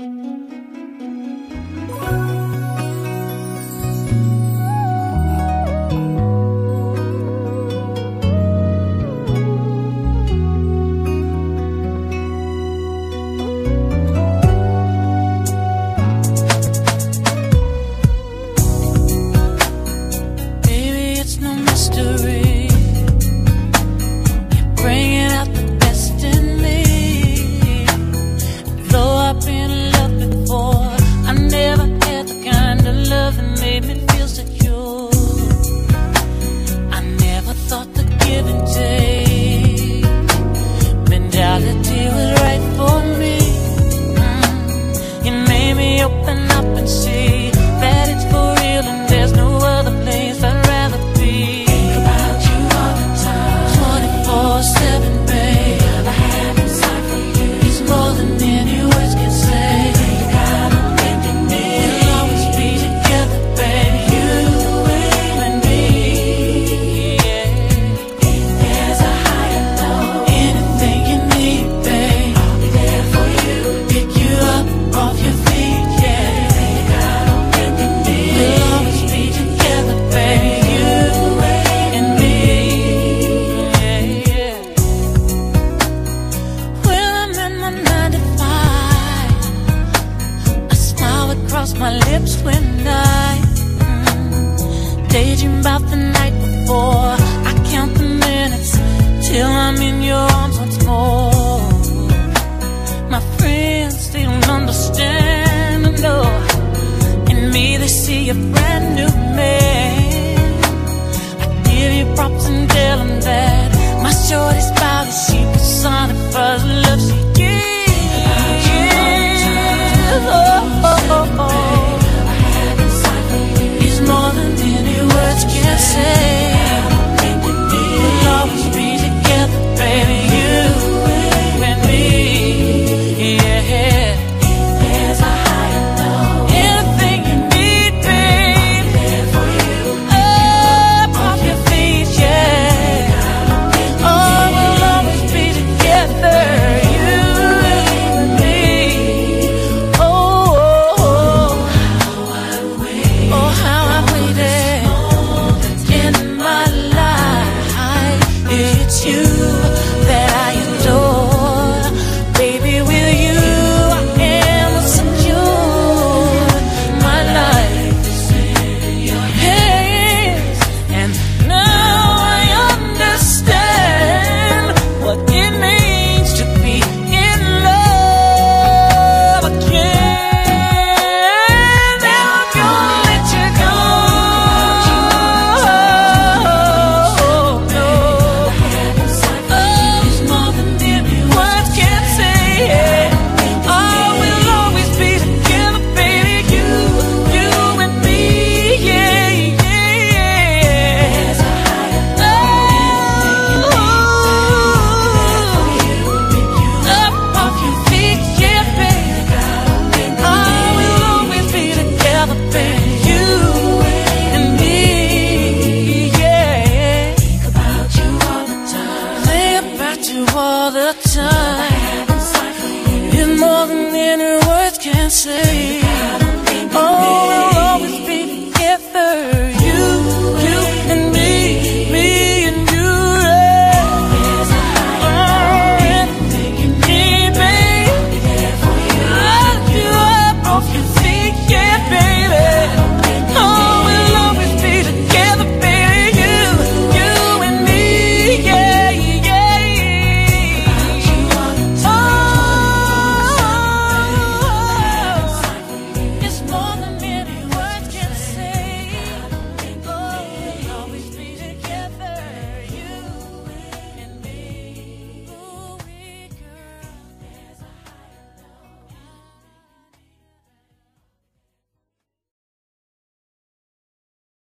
Mm-hmm. diamond cross my lips when I mm, daydream about the night before. I count the minutes till I'm in your arms once more. My friends, they don't understand, no. In me, they see a brand new man. I give you props and tell them that my shortest body, she personifies. say